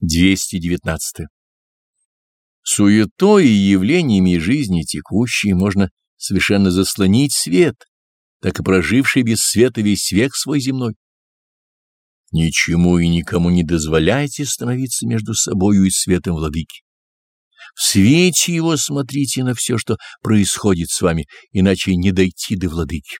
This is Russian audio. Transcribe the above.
219. Суетой и явлениями жизни текущей можно совершенно заслонить свет, так и проживший без света весь век свой земной. Ничему и никому не дозволяйте становиться между собою и светом владыки. В свете его смотрите на все, что происходит с вами, иначе не дойти до владыки.